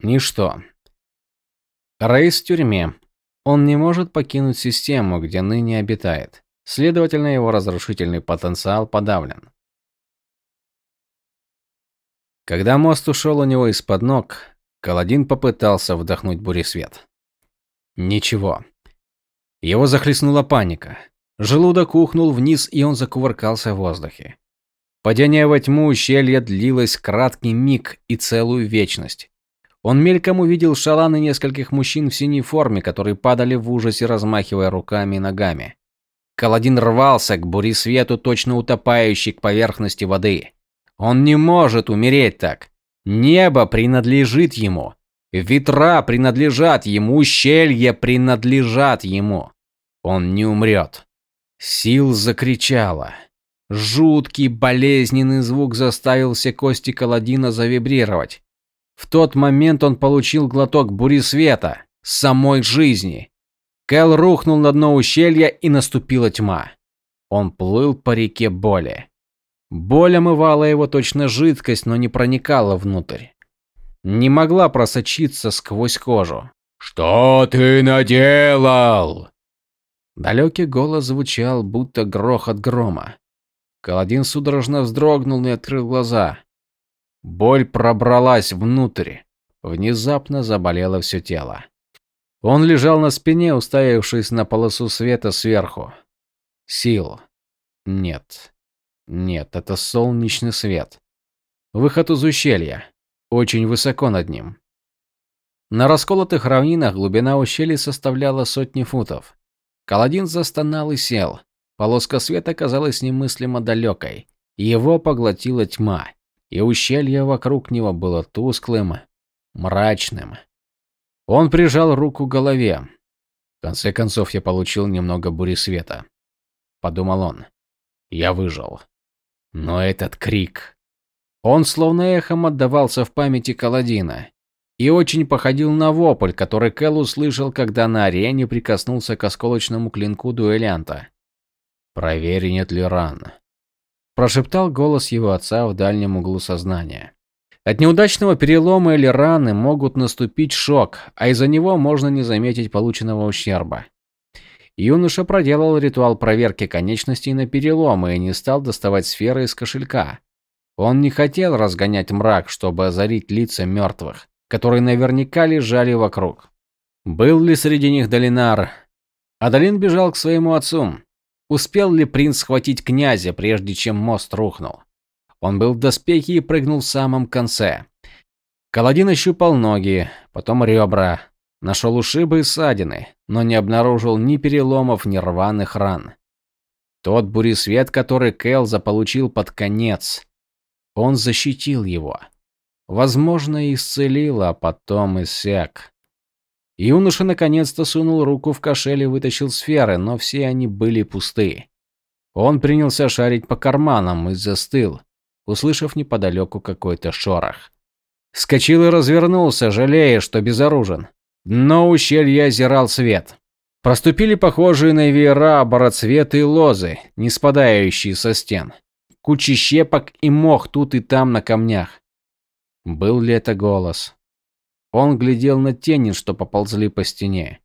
Ничто. Рейс в тюрьме. Он не может покинуть систему, где ныне обитает. Следовательно, его разрушительный потенциал подавлен. Когда мост ушел у него из-под ног, Каладин попытался вдохнуть буресвет. Ничего. Его захлестнула паника. Желудок ухнул вниз, и он закувыркался в воздухе. Падение во тьму ущелья длилось краткий миг и целую вечность. Он мельком увидел шалан и нескольких мужчин в синей форме, которые падали в ужасе, размахивая руками и ногами. Каладин рвался к буресвету, точно утопающий к поверхности воды. Он не может умереть так. Небо принадлежит ему. Ветра принадлежат ему, ущелья принадлежат ему. Он не умрет. Сил закричала. Жуткий болезненный звук заставил все кости Каладина завибрировать. В тот момент он получил глоток бури света, самой жизни. Кэл рухнул на дно ущелья и наступила тьма. Он плыл по реке боли. Боль омывала его точно жидкость, но не проникала внутрь. Не могла просочиться сквозь кожу. «Что ты наделал?» Далекий голос звучал, будто грохот грома. Каладин судорожно вздрогнул и открыл глаза. Боль пробралась внутрь. Внезапно заболело все тело. Он лежал на спине, уставившись на полосу света сверху. Сил. Нет. Нет, это солнечный свет. Выход из ущелья. Очень высоко над ним. На расколотых равнинах глубина ущелья составляла сотни футов. Каладин застонал и сел. Полоска света казалась немыслимо далекой. Его поглотила тьма, и ущелье вокруг него было тусклым, мрачным. Он прижал руку к голове. В конце концов я получил немного бури света. Подумал он. Я выжил. Но этот крик... Он словно эхом отдавался в памяти Каладина. И очень походил на вопль, который Кэл услышал, когда на арене прикоснулся к осколочному клинку дуэлянта. Проверь, нет ли ран. Прошептал голос его отца в дальнем углу сознания. От неудачного перелома или раны могут наступить шок, а из-за него можно не заметить полученного ущерба. Юноша проделал ритуал проверки конечностей на переломы и не стал доставать сферы из кошелька. Он не хотел разгонять мрак, чтобы озарить лица мертвых, которые наверняка лежали вокруг. Был ли среди них Долинар? Адалин бежал к своему отцу. Успел ли принц схватить князя, прежде чем мост рухнул? Он был в доспехе и прыгнул в самом конце. Каладин ощупал ноги, потом ребра, нашел ушибы и ссадины, но не обнаружил ни переломов, ни рваных ран. Тот буресвет, который Кэл заполучил под конец, он защитил его. Возможно, исцелил, а потом иссяк. Юноша наконец-то сунул руку в кошель и вытащил сферы, но все они были пусты. Он принялся шарить по карманам и застыл, услышав неподалеку какой-то шорох. Скочил и развернулся, жалея, что безоружен. Но ущелье озирал свет. Проступили похожие на веера бароцветы и лозы, не спадающие со стен. Кучи щепок и мох тут и там на камнях. Был ли это голос? Он глядел на тени, что поползли по стене,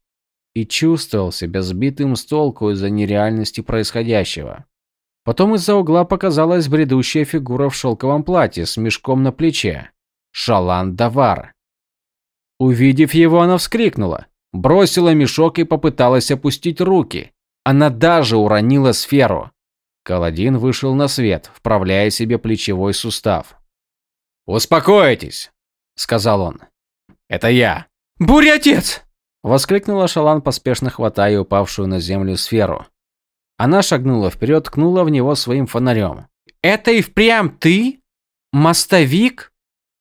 и чувствовал себя сбитым с толку из-за нереальности происходящего. Потом из-за угла показалась бредущая фигура в шелковом платье с мешком на плече. Шалан Давар. Увидев его, она вскрикнула, бросила мешок и попыталась опустить руки. Она даже уронила сферу. Каладин вышел на свет, вправляя себе плечевой сустав. «Успокойтесь», — сказал он. Это я. Буря, отец! Воскликнула Шалан, поспешно хватая упавшую на землю сферу. Она шагнула вперед, ткнула в него своим фонарем. Это и впрямь ты? Мостовик?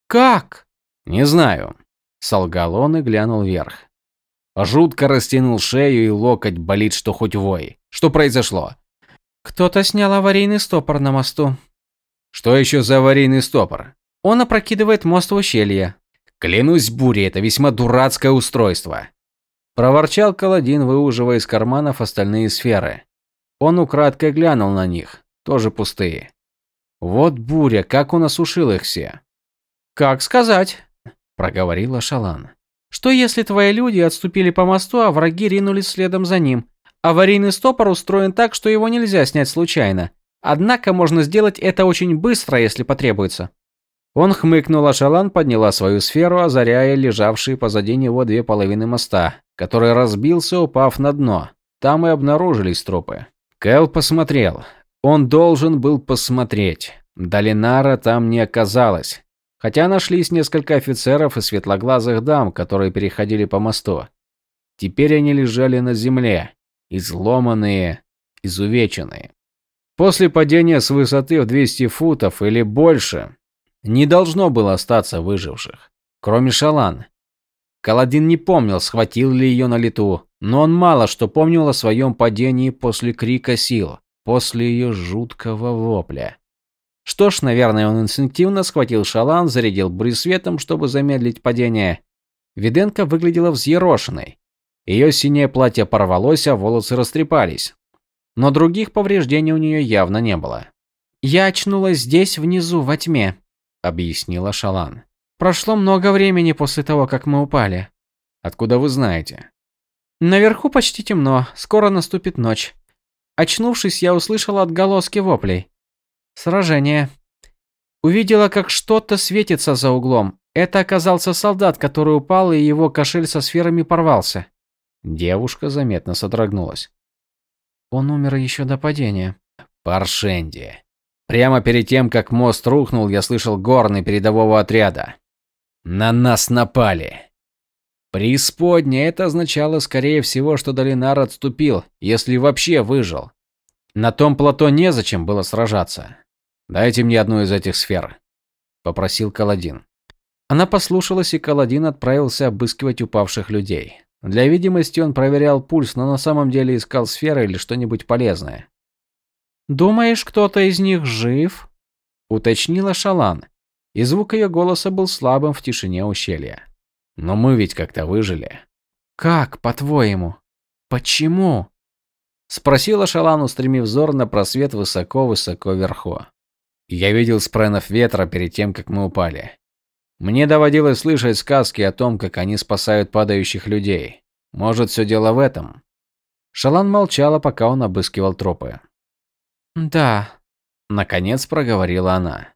Как? Не знаю. Солгал он и глянул вверх. Жутко растянул шею и локоть болит, что хоть вой. Что произошло? Кто-то снял аварийный стопор на мосту. Что еще за аварийный стопор? Он опрокидывает мост в ущелье. Клянусь бурей, это весьма дурацкое устройство. Проворчал Каладин, выуживая из карманов остальные сферы. Он украдкой глянул на них, тоже пустые. Вот буря, как он осушил их все. Как сказать? проговорила Шалан. Что если твои люди отступили по мосту, а враги ринулись следом за ним? Аварийный стопор устроен так, что его нельзя снять случайно. Однако можно сделать это очень быстро, если потребуется. Он хмыкнул, а Шалан подняла свою сферу, озаряя лежавшие позади него две половины моста, который разбился, упав на дно. Там и обнаружились трупы. Кэл посмотрел. Он должен был посмотреть. Долинара там не оказалось. Хотя нашлись несколько офицеров и светлоглазых дам, которые переходили по мосту. Теперь они лежали на земле, изломанные, изувеченные. После падения с высоты в 200 футов или больше не должно было остаться выживших, кроме Шалан. Каладин не помнил, схватил ли ее на лету, но он мало что помнил о своем падении после крика сил, после ее жуткого вопля. Что ж, наверное, он инстинктивно схватил шалан, зарядил брисветом, чтобы замедлить падение. Виденко выглядела взъерошенной. Ее синее платье порвалось, а волосы растрепались. Но других повреждений у нее явно не было. «Я очнулась здесь, внизу, во тьме», — объяснила Шалан. «Прошло много времени после того, как мы упали». «Откуда вы знаете?» «Наверху почти темно, скоро наступит ночь. Очнувшись, я услышала отголоски воплей. Сражение. Увидела, как что-то светится за углом. Это оказался солдат, который упал, и его кошель со сферами порвался. Девушка заметно содрогнулась. Он умер еще до падения. Паршенди. Прямо перед тем, как мост рухнул, я слышал горны передового отряда. На нас напали. Преисподня это означало, скорее всего, что Долинар отступил, если вообще выжил. На том плато незачем было сражаться. Дайте мне одну из этих сфер, попросил Каладин. Она послушалась, и Каладин отправился обыскивать упавших людей. Для видимости он проверял пульс, но на самом деле искал сферы или что-нибудь полезное. «Думаешь, кто-то из них жив?» – уточнила Шалан, и звук ее голоса был слабым в тишине ущелья. «Но мы ведь как-то выжили». «Как, по-твоему? Почему?» – спросила Шалан, устремив взор на просвет высоко-высоко вверху. «Я видел спренов ветра перед тем, как мы упали. Мне доводилось слышать сказки о том, как они спасают падающих людей. Может, все дело в этом? Шалан молчала, пока он обыскивал тропы. «Да», – наконец проговорила она.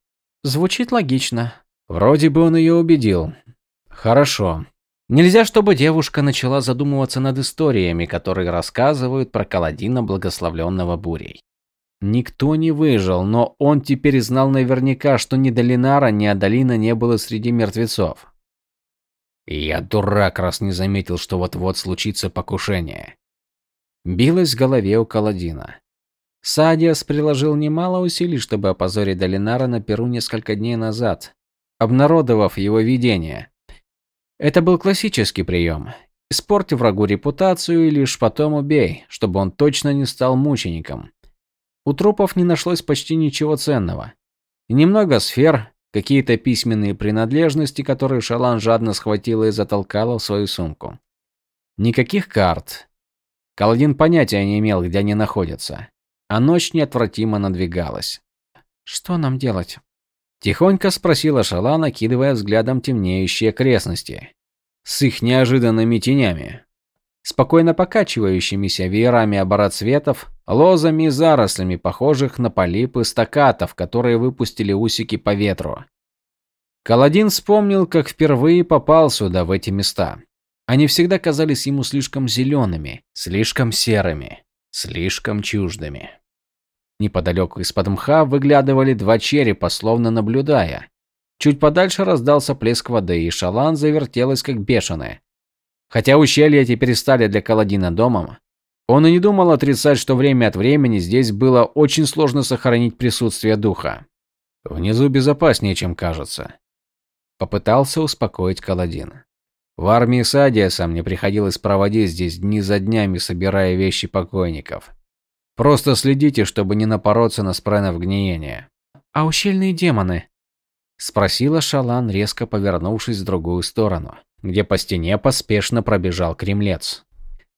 «Звучит логично». Вроде бы он ее убедил. Хорошо. Нельзя, чтобы девушка начала задумываться над историями, которые рассказывают про Каладина, благословленного бурей. Никто не выжил, но он теперь знал наверняка, что ни Долинара, ни Адалина не было среди мертвецов. Я дурак, раз не заметил, что вот-вот случится покушение. Билось в голове у Каладина. Садиас приложил немало усилий, чтобы опозорить Долинара на Перу несколько дней назад, обнародовав его видение. Это был классический прием. Испорти врагу репутацию и лишь потом убей, чтобы он точно не стал мучеником. У трупов не нашлось почти ничего ценного. Немного сфер, какие-то письменные принадлежности, которые Шалан жадно схватила и затолкала в свою сумку. Никаких карт. Каладин понятия не имел, где они находятся. А ночь неотвратимо надвигалась. «Что нам делать?» Тихонько спросила Шалан, накидывая взглядом темнеющие окрестности. С их неожиданными тенями спокойно покачивающимися веерами обороцветов, лозами и зарослями, похожих на полипы стакатов, которые выпустили усики по ветру. Каладин вспомнил, как впервые попал сюда, в эти места. Они всегда казались ему слишком зелеными, слишком серыми, слишком чуждыми. Неподалеку из-под мха выглядывали два черепа, словно наблюдая. Чуть подальше раздался плеск воды, и шалан завертелась как бешеная. Хотя ущелья теперь стали для Каладина домом, он и не думал отрицать, что время от времени здесь было очень сложно сохранить присутствие духа. Внизу безопаснее, чем кажется. Попытался успокоить Каладин. В армии Садиаса мне приходилось проводить здесь дни за днями, собирая вещи покойников. Просто следите, чтобы не напороться на спренов гниения. А ущельные демоны? Спросила Шалан, резко повернувшись в другую сторону где по стене поспешно пробежал кремлец.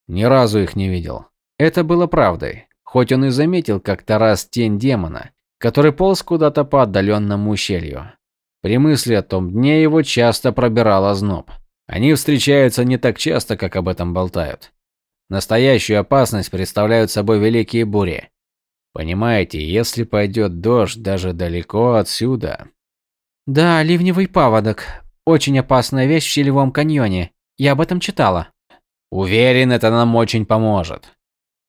Ни разу их не видел. Это было правдой, хоть он и заметил как-то раз тень демона, который полз куда-то по отдаленному ущелью. При мысли о том дне его часто пробирал озноб. Они встречаются не так часто, как об этом болтают. Настоящую опасность представляют собой великие бури. Понимаете, если пойдет дождь даже далеко отсюда... Да, ливневый паводок. Очень опасная вещь в Щелевом каньоне. Я об этом читала. Уверен, это нам очень поможет.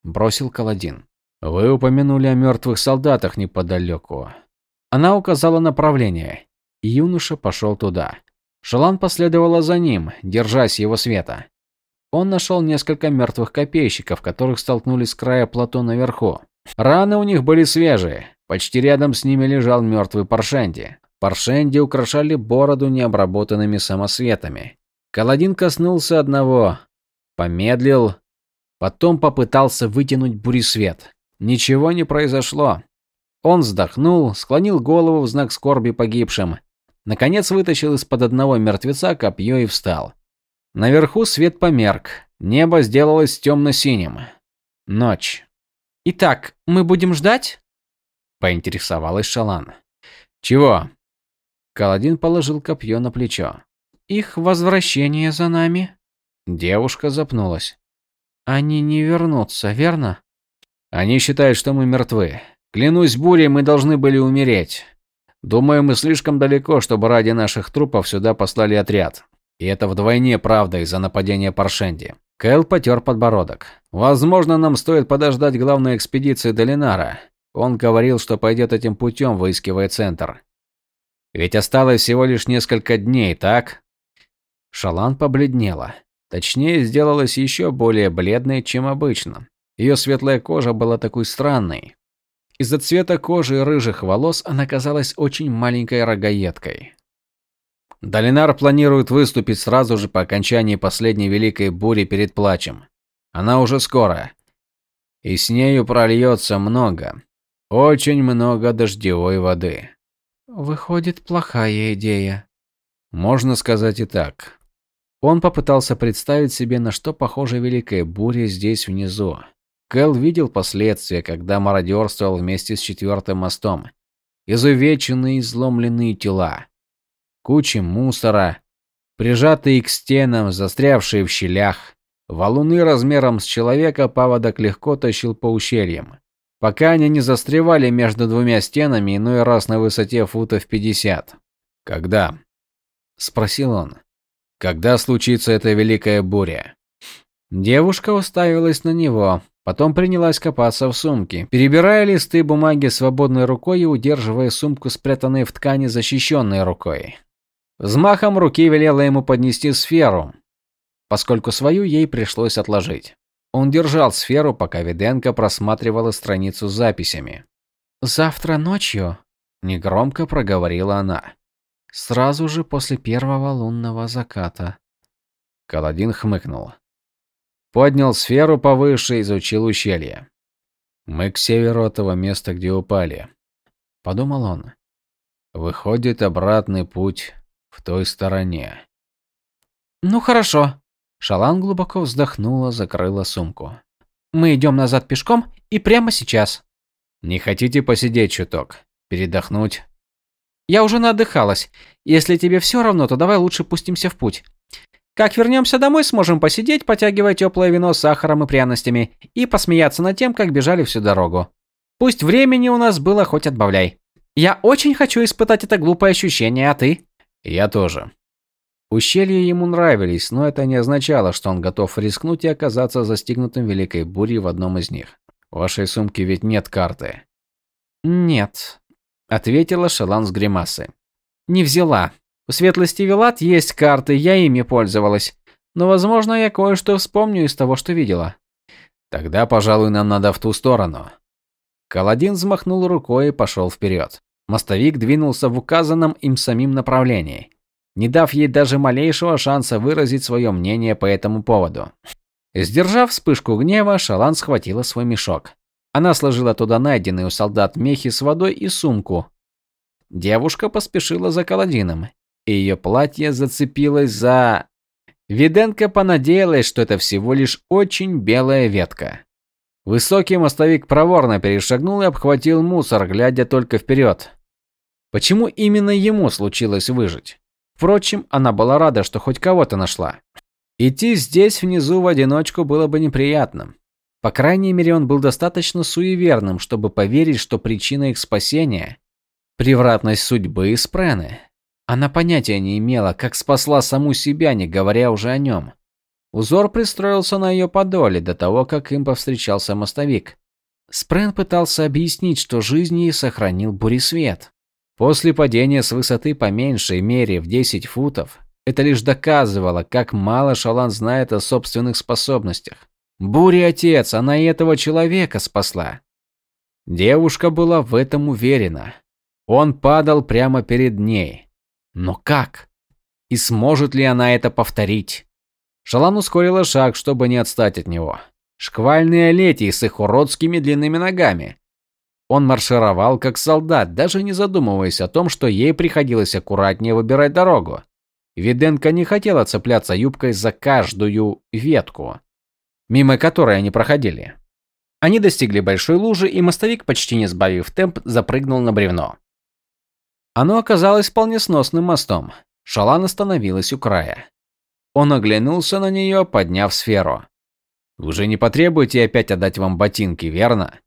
Бросил Каладин. Вы упомянули о мертвых солдатах неподалеку. Она указала направление, и юноша пошел туда. Шалан последовала за ним, держась его света. Он нашел несколько мертвых копейщиков, которых столкнулись с края плато наверху. Раны у них были свежие. Почти рядом с ними лежал мертвый Паршенди. Паршенди украшали бороду необработанными самосветами. Каладин коснулся одного, помедлил, потом попытался вытянуть буресвет. Ничего не произошло. Он вздохнул, склонил голову в знак скорби погибшим. Наконец вытащил из-под одного мертвеца копье и встал. Наверху свет померк, небо сделалось темно-синим. Ночь. «Итак, мы будем ждать?» – поинтересовалась Шалан. «Чего?» Каладин положил копье на плечо. «Их возвращение за нами?» Девушка запнулась. «Они не вернутся, верно?» «Они считают, что мы мертвы. Клянусь бурей, мы должны были умереть. Думаю, мы слишком далеко, чтобы ради наших трупов сюда послали отряд. И это вдвойне правда из-за нападения Паршенди. Кэл потер подбородок. Возможно, нам стоит подождать главной экспедиции Долинара. Он говорил, что пойдет этим путем, выискивая центр. Ведь осталось всего лишь несколько дней, так? Шалан побледнела. Точнее, сделалась еще более бледной, чем обычно. Ее светлая кожа была такой странной. Из-за цвета кожи и рыжих волос она казалась очень маленькой рогаедкой. Долинар планирует выступить сразу же по окончании последней великой бури перед плачем. Она уже скоро. И с нею прольется много, очень много дождевой воды. Выходит, плохая идея. Можно сказать и так. Он попытался представить себе, на что похожа великая буря здесь внизу. Кэл видел последствия, когда мародерствовал вместе с четвертым мостом. Изувеченные изломленные тела. Кучи мусора, прижатые к стенам, застрявшие в щелях. Валуны размером с человека паводок легко тащил по ущельям. Пока они не застревали между двумя стенами, иной раз на высоте футов 50. «Когда?» – спросил он. «Когда случится эта великая буря?» Девушка уставилась на него, Потом принялась копаться в сумке, перебирая листы бумаги свободной рукой и удерживая сумку, спрятанной в ткани, защищенной рукой. Взмахом руки велела ему поднести сферу, поскольку свою ей пришлось отложить. Он держал сферу, пока Виденко просматривала страницу с записями. «Завтра ночью», – негромко проговорила она, – «сразу же после первого лунного заката». Каладин хмыкнул. Поднял сферу повыше, изучил ущелье. Мы к северу этого места, где упали. Подумал он. Выходит, обратный путь в той стороне. Ну хорошо. Шалан глубоко вздохнула, закрыла сумку. Мы идем назад пешком и прямо сейчас. Не хотите посидеть чуток? Передохнуть? Я уже наотдыхалась. Если тебе все равно, то давай лучше пустимся в путь. Как вернемся домой, сможем посидеть, потягивая теплое вино с сахаром и пряностями, и посмеяться над тем, как бежали всю дорогу. Пусть времени у нас было хоть отбавляй. Я очень хочу испытать это глупое ощущение, а ты? Я тоже. Ущелья ему нравились, но это не означало, что он готов рискнуть и оказаться застигнутым великой бурей в одном из них. В вашей сумке ведь нет карты. Нет, ответила Шалан с гримасой. Не взяла. У светлости Вилат есть карты, я ими пользовалась. Но, возможно, я кое-что вспомню из того, что видела. Тогда, пожалуй, нам надо в ту сторону. Каладин взмахнул рукой и пошел вперед. Мостовик двинулся в указанном им самим направлении, не дав ей даже малейшего шанса выразить свое мнение по этому поводу. Сдержав вспышку гнева, Шалан схватила свой мешок. Она сложила туда найденные у солдат мехи с водой и сумку. Девушка поспешила за Каладином, и ее платье зацепилось за... Виденко понадеялась, что это всего лишь очень белая ветка. Высокий мостовик проворно перешагнул и обхватил мусор, глядя только вперед. Почему именно ему случилось выжить? Впрочем, она была рада, что хоть кого-то нашла. Идти здесь внизу в одиночку было бы неприятным. По крайней мере, он был достаточно суеверным, чтобы поверить, что причина их спасения – превратность судьбы Спрены. Она понятия не имела, как спасла саму себя, не говоря уже о нем. Узор пристроился на ее подоле до того, как им повстречался мостовик. Спрен пытался объяснить, что жизнь ей сохранил буресвет. После падения с высоты по меньшей мере в 10 футов, это лишь доказывало, как мало Шалан знает о собственных способностях. Бури отец, она и этого человека спасла. Девушка была в этом уверена. Он падал прямо перед ней. Но как? И сможет ли она это повторить? Шалан ускорила шаг, чтобы не отстать от него. Шквальные лети с их уродскими длинными ногами. Он маршировал как солдат, даже не задумываясь о том, что ей приходилось аккуратнее выбирать дорогу. Виденко не хотела цепляться юбкой за каждую ветку, мимо которой они проходили. Они достигли большой лужи, и мостовик, почти не сбавив темп, запрыгнул на бревно. Оно оказалось вполне сносным мостом. Шалан остановилась у края. Он оглянулся на нее, подняв сферу. «Вы же не потребуете опять отдать вам ботинки, верно?»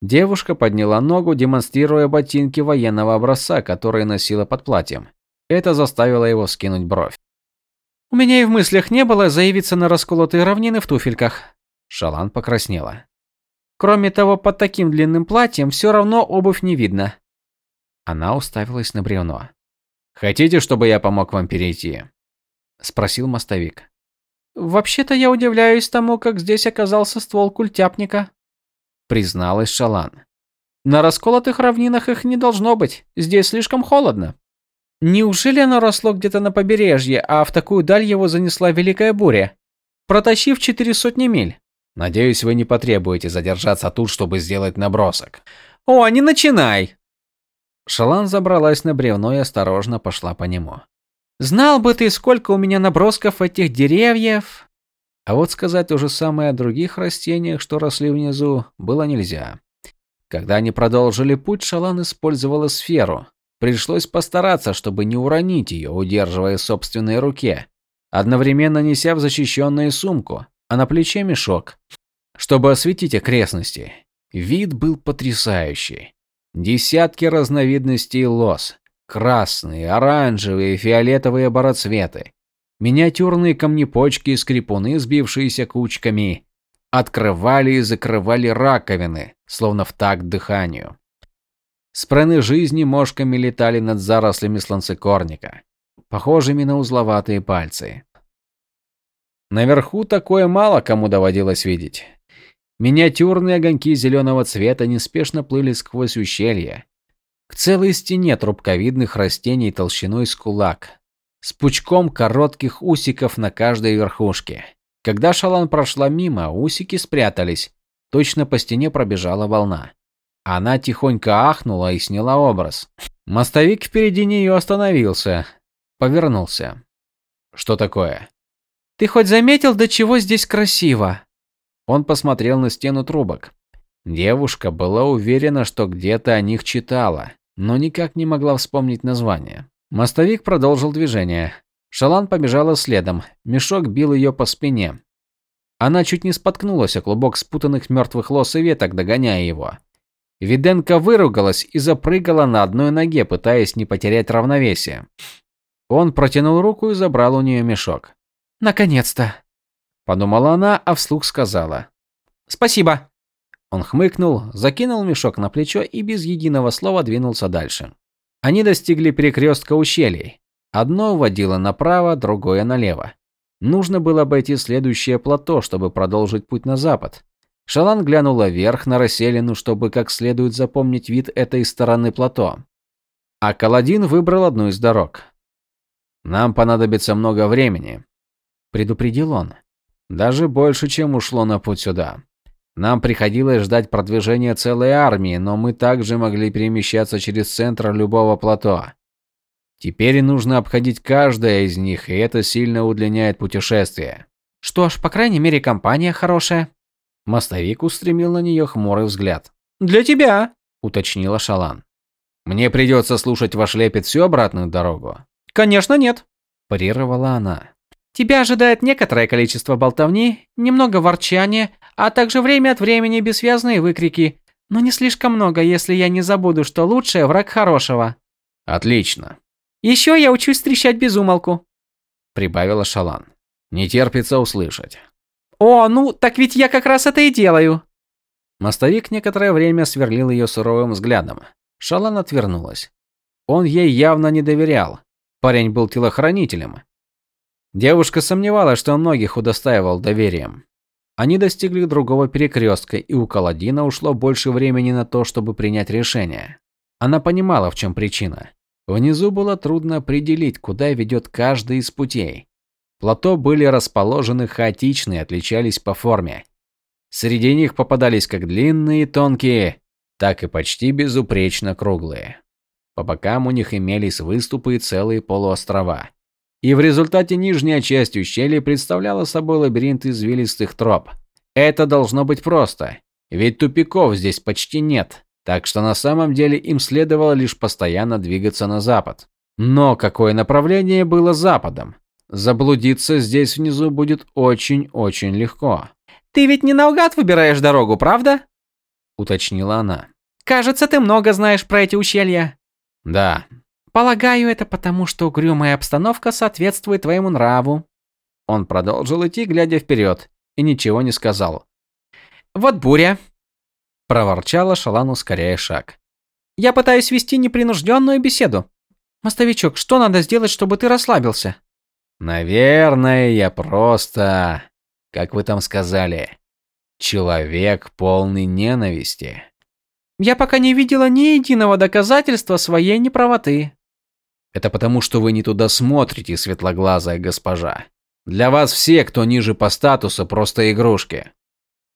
Девушка подняла ногу, демонстрируя ботинки военного образца, которые носила под платьем. Это заставило его скинуть бровь. «У меня и в мыслях не было заявиться на расколотые равнины в туфельках». Шалан покраснела. «Кроме того, под таким длинным платьем все равно обувь не видно». Она уставилась на бревно. «Хотите, чтобы я помог вам перейти?» – спросил мостовик. «Вообще-то я удивляюсь тому, как здесь оказался ствол культяпника», – призналась Шалан. «На расколотых равнинах их не должно быть, здесь слишком холодно». «Неужели оно росло где-то на побережье, а в такую даль его занесла великая буря, протащив четыре сотни миль?» «Надеюсь, вы не потребуете задержаться тут, чтобы сделать набросок». «О, не начинай!» Шалан забралась на бревно и осторожно пошла по нему. Знал бы ты, сколько у меня набросков этих деревьев. А вот сказать то же самое о других растениях, что росли внизу, было нельзя. Когда они продолжили путь, Шалан использовала сферу. Пришлось постараться, чтобы не уронить ее, удерживая в собственной руке, одновременно неся в защищенную сумку, а на плече мешок, чтобы осветить окрестности. Вид был потрясающий. Десятки разновидностей лос, Красные, оранжевые, фиолетовые бароцветы. Миниатюрные камнепочки и скрипуны, сбившиеся кучками, открывали и закрывали раковины, словно в такт дыханию. Спрены жизни мошками летали над зарослями сланцекорника, похожими на узловатые пальцы. Наверху такое мало кому доводилось видеть. Миниатюрные огоньки зеленого цвета неспешно плыли сквозь ущелье, к целой стене трубковидных растений толщиной с кулак, с пучком коротких усиков на каждой верхушке. Когда Шалан прошла мимо, усики спрятались, точно по стене пробежала волна. Она тихонько ахнула и сняла образ. Мостовик впереди нее остановился, повернулся. Что такое? Ты хоть заметил, до чего здесь красиво? Он посмотрел на стену трубок. Девушка была уверена, что где-то о них читала но никак не могла вспомнить название. Мостовик продолжил движение. Шалан побежала следом, мешок бил ее по спине. Она чуть не споткнулась о клубок спутанных мертвых лос и веток, догоняя его. Виденко выругалась и запрыгала на одной ноге, пытаясь не потерять равновесие. Он протянул руку и забрал у нее мешок. «Наконец-то!» – подумала она, а вслух сказала. «Спасибо!» Он хмыкнул, закинул мешок на плечо и без единого слова двинулся дальше. Они достигли перекрестка ущелий. Одно уводило направо, другое налево. Нужно было обойти следующее плато, чтобы продолжить путь на запад. Шалан глянула вверх на расселину, чтобы как следует запомнить вид этой стороны плато. А Каладин выбрал одну из дорог. «Нам понадобится много времени», – предупредил он. «Даже больше, чем ушло на путь сюда. Нам приходилось ждать продвижения целой армии, но мы также могли перемещаться через центр любого плато. Теперь нужно обходить каждое из них, и это сильно удлиняет путешествие. Что ж, по крайней мере, компания хорошая. Мостовик устремил на нее хмурый взгляд. Для тебя, уточнила Шалан. Мне придется слушать ваш лепет всю обратную дорогу. Конечно, нет. Парировала она. Тебя ожидает некоторое количество болтовни, немного ворчания, а также время от времени бессвязные выкрики. Но не слишком много, если я не забуду, что лучшее враг хорошего. Отлично. Еще я учусь встречать без умолку. Прибавила Шалан. Не терпится услышать. О, ну, так ведь я как раз это и делаю. Мостовик некоторое время сверлил ее суровым взглядом. Шалан отвернулась. Он ей явно не доверял. Парень был телохранителем. Девушка сомневалась, что многих удостаивал доверием. Они достигли другого перекрестка, и у Каладина ушло больше времени на то, чтобы принять решение. Она понимала, в чем причина. Внизу было трудно определить, куда ведет каждый из путей. Плато были расположены хаотично и отличались по форме. Среди них попадались как длинные и тонкие, так и почти безупречно круглые. По бокам у них имелись выступы и целые полуострова. И в результате нижняя часть ущелья представляла собой лабиринт извилистых троп. Это должно быть просто, ведь тупиков здесь почти нет, так что на самом деле им следовало лишь постоянно двигаться на запад. Но какое направление было западом? Заблудиться здесь внизу будет очень-очень легко. «Ты ведь не наугад выбираешь дорогу, правда?» – уточнила она. «Кажется, ты много знаешь про эти ущелья». «Да». «Полагаю, это потому, что угрюмая обстановка соответствует твоему нраву». Он продолжил идти, глядя вперед, и ничего не сказал. «Вот буря», – проворчала Шалан, ускоряя шаг. «Я пытаюсь вести непринужденную беседу. Мостовичок, что надо сделать, чтобы ты расслабился?» Наверное, я просто, как вы там сказали, человек полный ненависти. Я пока не видела ни единого доказательства своей неправоты. Это потому, что вы не туда смотрите, светлоглазая госпожа. Для вас все, кто ниже по статусу, просто игрушки.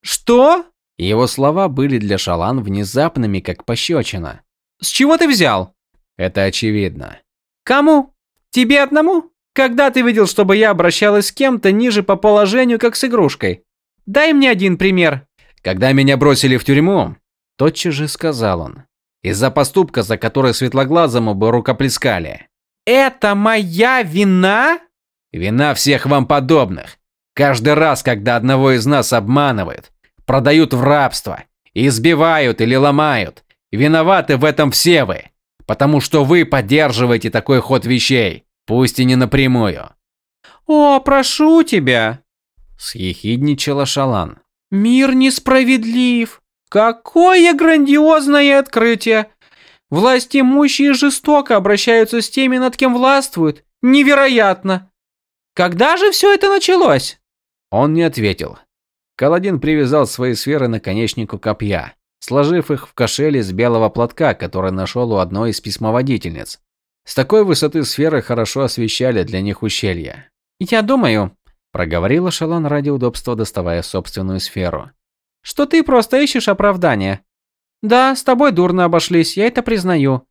Что? Его слова были для Шалан внезапными, как пощечина. С чего ты взял? Это очевидно. Кому? Тебе одному? Когда ты видел, чтобы я обращалась с кем-то ниже по положению, как с игрушкой? Дай мне один пример. Когда меня бросили в тюрьму, тотчас же сказал он. Из-за поступка, за который светлоглазому бы рукоплескали. Это моя вина? Вина всех вам подобных. Каждый раз, когда одного из нас обманывают, продают в рабство, избивают или ломают, виноваты в этом все вы, потому что вы поддерживаете такой ход вещей. Пусть и не напрямую. «О, прошу тебя!» – съехидничала Шалан. «Мир несправедлив! Какое грандиозное открытие! Власть имущие жестоко обращаются с теми, над кем властвуют. Невероятно! Когда же все это началось?» Он не ответил. Каладин привязал свои сферы на наконечнику копья, сложив их в кошель из белого платка, который нашел у одной из письмоводительниц. С такой высоты сферы хорошо освещали для них ущелья. «Я думаю», – проговорила Шалан ради удобства, доставая собственную сферу, – «что ты просто ищешь оправдания. Да, с тобой дурно обошлись, я это признаю.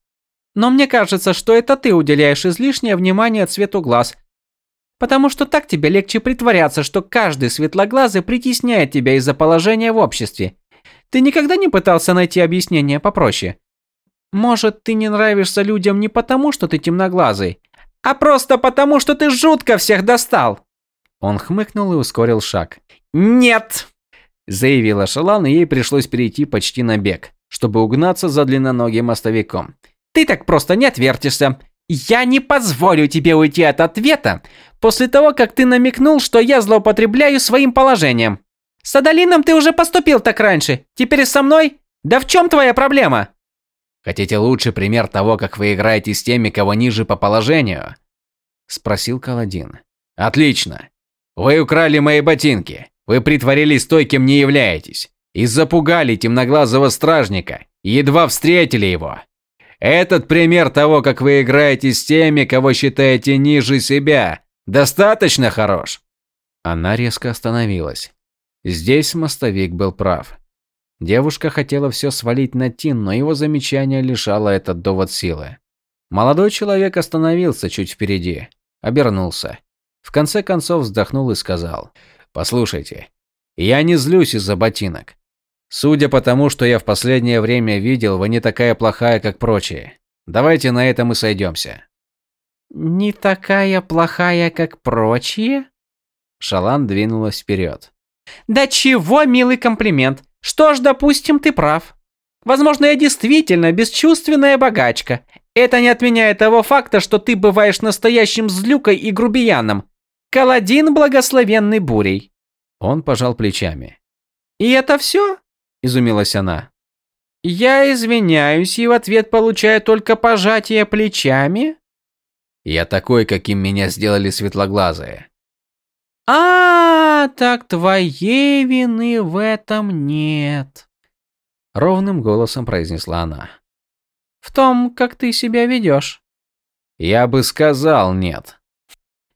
Но мне кажется, что это ты уделяешь излишнее внимание цвету глаз, потому что так тебе легче притворяться, что каждый светлоглазый притесняет тебя из-за положения в обществе. Ты никогда не пытался найти объяснение попроще? Может, ты не нравишься людям не потому, что ты темноглазый, а просто потому, что ты жутко всех достал. Он хмыкнул и ускорил шаг. Нет, заявила Шалан, и ей пришлось перейти почти на бег, чтобы угнаться за длинноногим мостовиком. Ты так просто не отвертишься. Я не позволю тебе уйти от ответа после того, как ты намекнул, что я злоупотребляю своим положением. С Адалином ты уже поступил так раньше. Теперь со мной? Да в чем твоя проблема? Хотите лучший пример того, как вы играете с теми, кого ниже по положению? Спросил Каладин. Отлично. Вы украли мои ботинки. Вы притворились той, кем не являетесь. И запугали темноглазого стражника. едва встретили его. Этот пример того, как вы играете с теми, кого считаете ниже себя, достаточно хорош. Она резко остановилась. Здесь мостовик был прав. Девушка хотела все свалить на Тин, но его замечание лишало этот довод силы. Молодой человек остановился чуть впереди, обернулся. В конце концов вздохнул и сказал. «Послушайте, я не злюсь из-за ботинок. Судя по тому, что я в последнее время видел, вы не такая плохая, как прочие. Давайте на этом и сойдемся. Не такая плохая, как прочие? Шалан двинулась вперед. Да чего, милый комплимент. Что ж, допустим, ты прав. Возможно, я действительно бесчувственная богачка. Это не отменяет того факта, что ты бываешь настоящим злюкой и грубияном. Каладин благословенный бурей. Он пожал плечами. И это все? Изумилась она. Я извиняюсь и в ответ получаю только пожатие плечами? Я такой, каким меня сделали светлоглазые. А, так твоей вины в этом нет. Ровным голосом произнесла она. В том, как ты себя ведешь. Я бы сказал нет.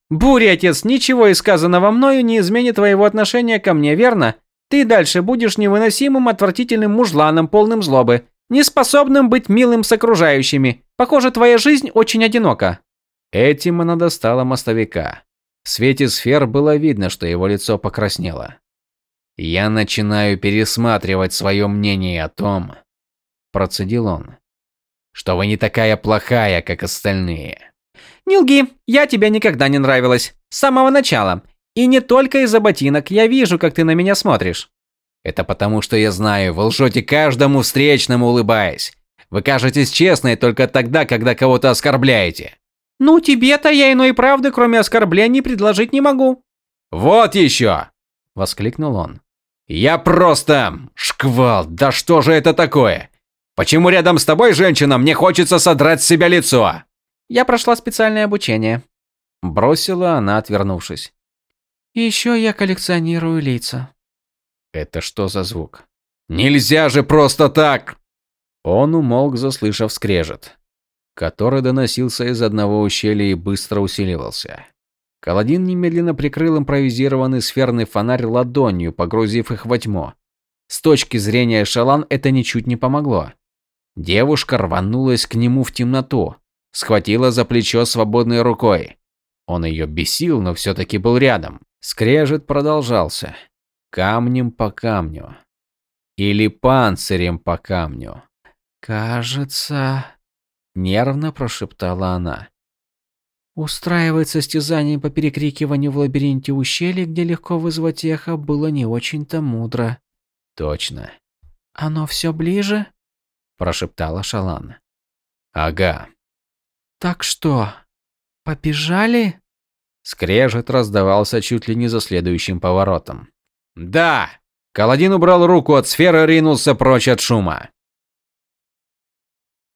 Буря, отец, ничего из сказанного мною не изменит твоего отношения ко мне, верно? Ты дальше будешь невыносимым, отвратительным мужланом, полным злобы, неспособным быть милым с окружающими. Похоже, твоя жизнь очень одинока. Этим она достала мостовика. В свете сфер было видно, что его лицо покраснело. «Я начинаю пересматривать свое мнение о том», – процедил он, – «что вы не такая плохая, как остальные». «Не лги, я тебе никогда не нравилась. С самого начала. И не только из-за ботинок, я вижу, как ты на меня смотришь». «Это потому, что я знаю, вы лжете каждому встречному, улыбаясь. Вы кажетесь честной только тогда, когда кого-то оскорбляете». «Ну, тебе-то я иной правды, кроме оскорблений, предложить не могу». «Вот еще!» – воскликнул он. «Я просто... шквал, да что же это такое? Почему рядом с тобой, женщина, мне хочется содрать с себя лицо?» «Я прошла специальное обучение», – бросила она, отвернувшись. «Еще я коллекционирую лица». «Это что за звук? Нельзя же просто так!» Он умолк, заслышав скрежет, который доносился из одного ущелья и быстро усиливался. Каладин немедленно прикрыл импровизированный сферный фонарь ладонью, погрузив их во тьму. С точки зрения Шалан это ничуть не помогло. Девушка рванулась к нему в темноту, схватила за плечо свободной рукой. Он ее бесил, но все-таки был рядом. Скрежет продолжался. Камнем по камню. Или панцирем по камню. «Кажется...» – нервно прошептала она. Устраивать состязание по перекрикиванию в лабиринте ущелья, где легко вызвать эхо, было не очень-то мудро. Точно. Оно все ближе? Прошептала Шалан. Ага. Так что, побежали? Скрежет раздавался чуть ли не за следующим поворотом. Да! Каладин убрал руку от сферы и ринулся прочь от шума.